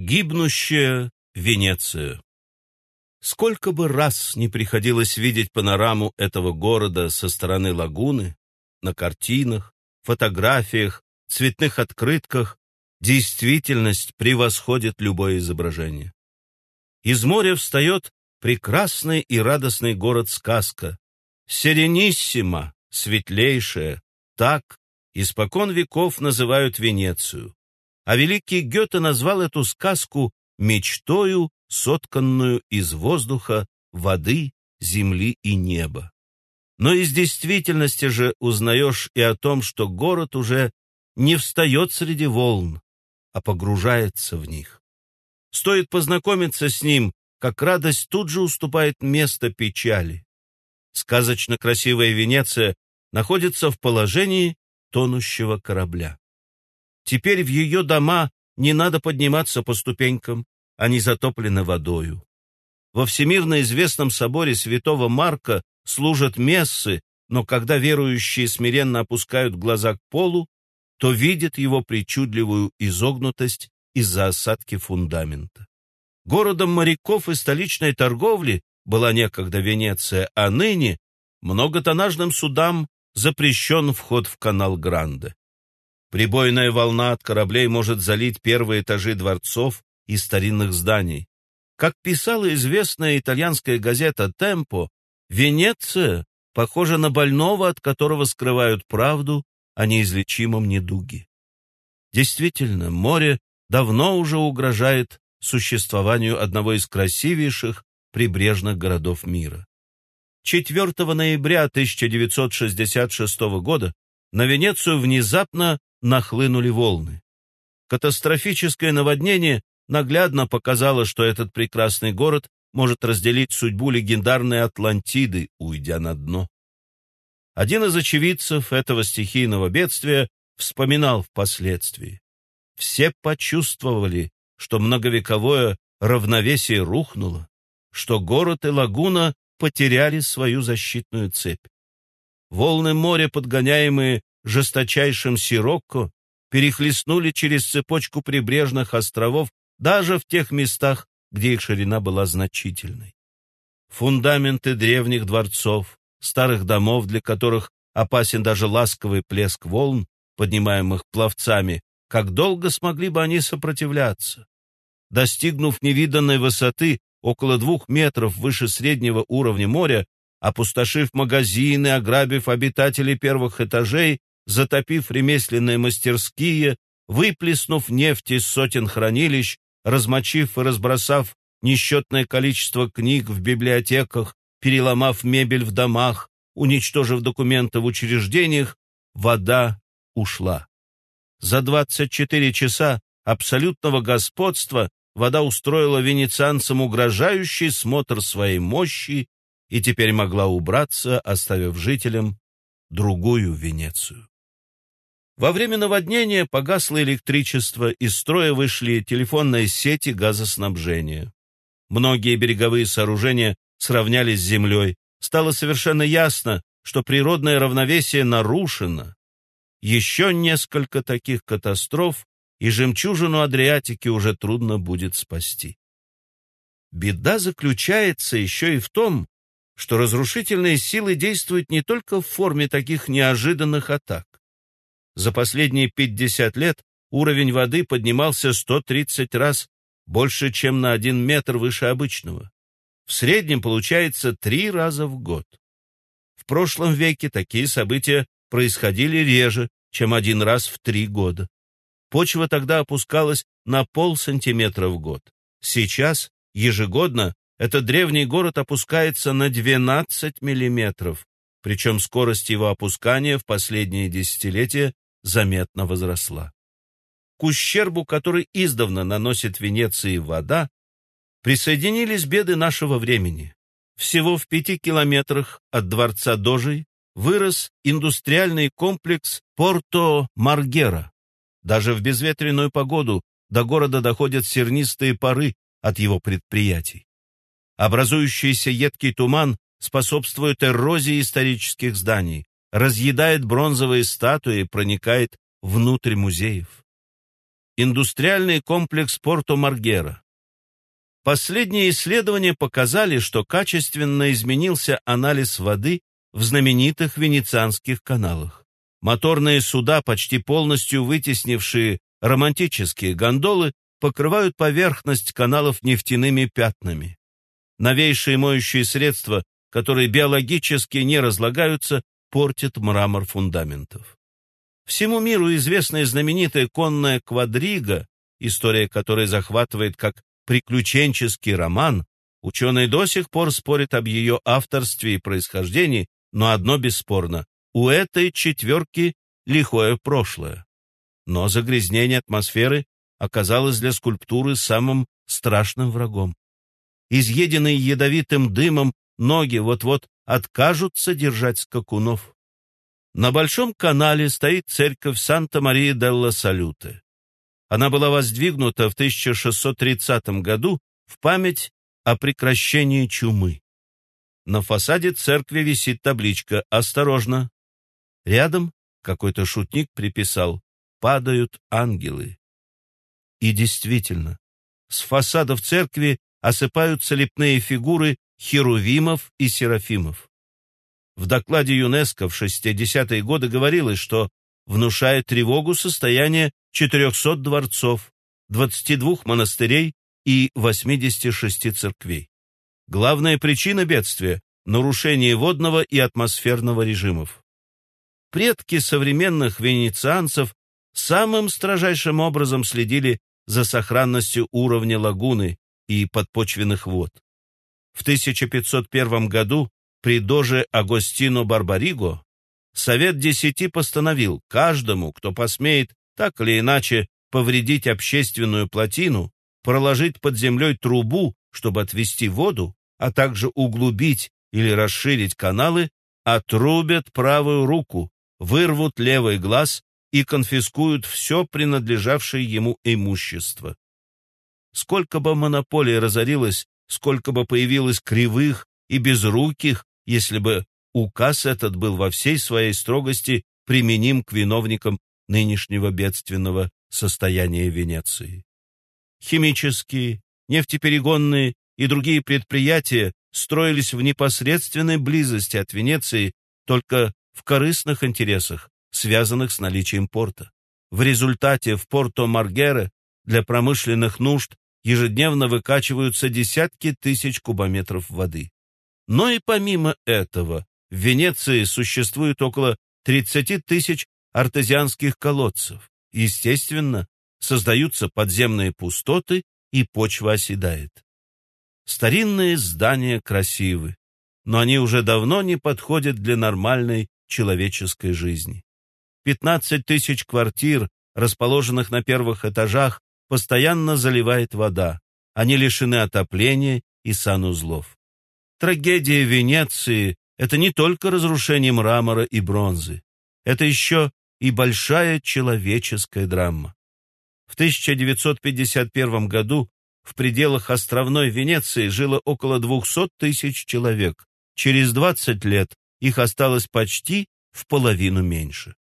Гибнущая Венеция. Сколько бы раз не приходилось видеть панораму этого города со стороны лагуны, на картинах, фотографиях, цветных открытках, действительность превосходит любое изображение. Из моря встает прекрасный и радостный город-сказка, Серениссима, светлейшая, так испокон веков называют Венецию а великий Гёте назвал эту сказку мечтою, сотканную из воздуха, воды, земли и неба. Но из действительности же узнаешь и о том, что город уже не встает среди волн, а погружается в них. Стоит познакомиться с ним, как радость тут же уступает место печали. Сказочно красивая Венеция находится в положении тонущего корабля. Теперь в ее дома не надо подниматься по ступенькам, они затоплены водою. Во всемирно известном соборе святого Марка служат мессы, но когда верующие смиренно опускают глаза к полу, то видят его причудливую изогнутость из-за осадки фундамента. Городом моряков и столичной торговли была некогда Венеция, а ныне многотоннажным судам запрещен вход в канал Гранде. Прибойная волна от кораблей может залить первые этажи дворцов и старинных зданий. Как писала известная итальянская газета «Темпо», Венеция похожа на больного, от которого скрывают правду о неизлечимом недуге. Действительно, море давно уже угрожает существованию одного из красивейших прибрежных городов мира. 4 ноября 1966 года на Венецию внезапно нахлынули волны. Катастрофическое наводнение наглядно показало, что этот прекрасный город может разделить судьбу легендарной Атлантиды, уйдя на дно. Один из очевидцев этого стихийного бедствия вспоминал впоследствии. Все почувствовали, что многовековое равновесие рухнуло, что город и лагуна потеряли свою защитную цепь. Волны моря, подгоняемые жесточайшим сирокко, перехлестнули через цепочку прибрежных островов даже в тех местах, где их ширина была значительной. Фундаменты древних дворцов, старых домов, для которых опасен даже ласковый плеск волн, поднимаемых пловцами, как долго смогли бы они сопротивляться? Достигнув невиданной высоты около двух метров выше среднего уровня моря, опустошив магазины, ограбив обитателей первых этажей, затопив ремесленные мастерские, выплеснув нефть из сотен хранилищ, размочив и разбросав несчетное количество книг в библиотеках, переломав мебель в домах, уничтожив документы в учреждениях, вода ушла. За 24 часа абсолютного господства вода устроила венецианцам угрожающий смотр своей мощи и теперь могла убраться, оставив жителям другую Венецию. Во время наводнения погасло электричество, из строя вышли телефонные сети газоснабжения. Многие береговые сооружения сравнялись с землей. Стало совершенно ясно, что природное равновесие нарушено. Еще несколько таких катастроф, и жемчужину Адриатики уже трудно будет спасти. Беда заключается еще и в том, что разрушительные силы действуют не только в форме таких неожиданных атак. За последние 50 лет уровень воды поднимался 130 раз больше, чем на один метр выше обычного. В среднем получается три раза в год. В прошлом веке такие события происходили реже, чем один раз в три года. Почва тогда опускалась на полсантиметра в год. Сейчас, ежегодно, этот древний город опускается на 12 миллиметров, причем скорость его опускания в последние десятилетия заметно возросла. К ущербу, который издавна наносит Венеции вода, присоединились беды нашего времени. Всего в пяти километрах от дворца Дожей вырос индустриальный комплекс Порто-Маргера. Даже в безветренную погоду до города доходят сернистые пары от его предприятий. Образующийся едкий туман способствует эрозии исторических зданий, разъедает бронзовые статуи и проникает внутрь музеев. индустриальный комплекс Порто-Маргера. Последние исследования показали, что качественно изменился анализ воды в знаменитых венецианских каналах. Моторные суда, почти полностью вытеснившие романтические гондолы, покрывают поверхность каналов нефтяными пятнами. Новейшие моющие средства, которые биологически не разлагаются, портят мрамор фундаментов. Всему миру известная знаменитая конная квадрига, история которой захватывает как приключенческий роман, ученые до сих пор спорят об ее авторстве и происхождении, но одно бесспорно – у этой четверки лихое прошлое. Но загрязнение атмосферы оказалось для скульптуры самым страшным врагом. Изъеденные ядовитым дымом ноги вот-вот откажутся держать скакунов. На Большом канале стоит церковь Санта-Мария-делла-Салюте. Она была воздвигнута в 1630 году в память о прекращении чумы. На фасаде церкви висит табличка «Осторожно!». Рядом какой-то шутник приписал «Падают ангелы». И действительно, с фасадов церкви осыпаются лепные фигуры херувимов и серафимов. В докладе ЮНЕСКО в 60-е годы говорилось, что внушает тревогу состояние 400 дворцов, 22 монастырей и 86 церквей. Главная причина бедствия – нарушение водного и атмосферного режимов. Предки современных венецианцев самым строжайшим образом следили за сохранностью уровня лагуны и подпочвенных вод. В 1501 году при доже Агостино Барбариго Совет Десяти постановил каждому, кто посмеет так или иначе повредить общественную плотину, проложить под землей трубу, чтобы отвести воду, а также углубить или расширить каналы, отрубят правую руку, вырвут левый глаз и конфискуют все принадлежавшее ему имущество. Сколько бы монополий разорилось, сколько бы появилось кривых и безруких, если бы указ этот был во всей своей строгости применим к виновникам нынешнего бедственного состояния Венеции. Химические, нефтеперегонные и другие предприятия строились в непосредственной близости от Венеции только в корыстных интересах, связанных с наличием порта. В результате в Порто-Маргере для промышленных нужд ежедневно выкачиваются десятки тысяч кубометров воды. Но и помимо этого, в Венеции существует около 30 тысяч артезианских колодцев. Естественно, создаются подземные пустоты, и почва оседает. Старинные здания красивы, но они уже давно не подходят для нормальной человеческой жизни. 15 тысяч квартир, расположенных на первых этажах, постоянно заливает вода. Они лишены отопления и санузлов. Трагедия Венеции – это не только разрушение мрамора и бронзы. Это еще и большая человеческая драма. В 1951 году в пределах островной Венеции жило около 200 тысяч человек. Через 20 лет их осталось почти в половину меньше.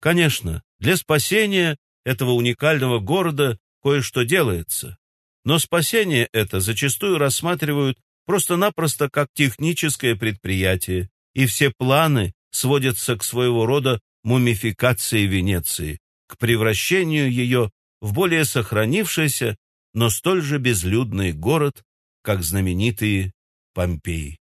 Конечно, для спасения этого уникального города кое-что делается, но спасение это зачастую рассматривают просто-напросто как техническое предприятие, и все планы сводятся к своего рода мумификации Венеции, к превращению ее в более сохранившийся, но столь же безлюдный город, как знаменитые Помпеи.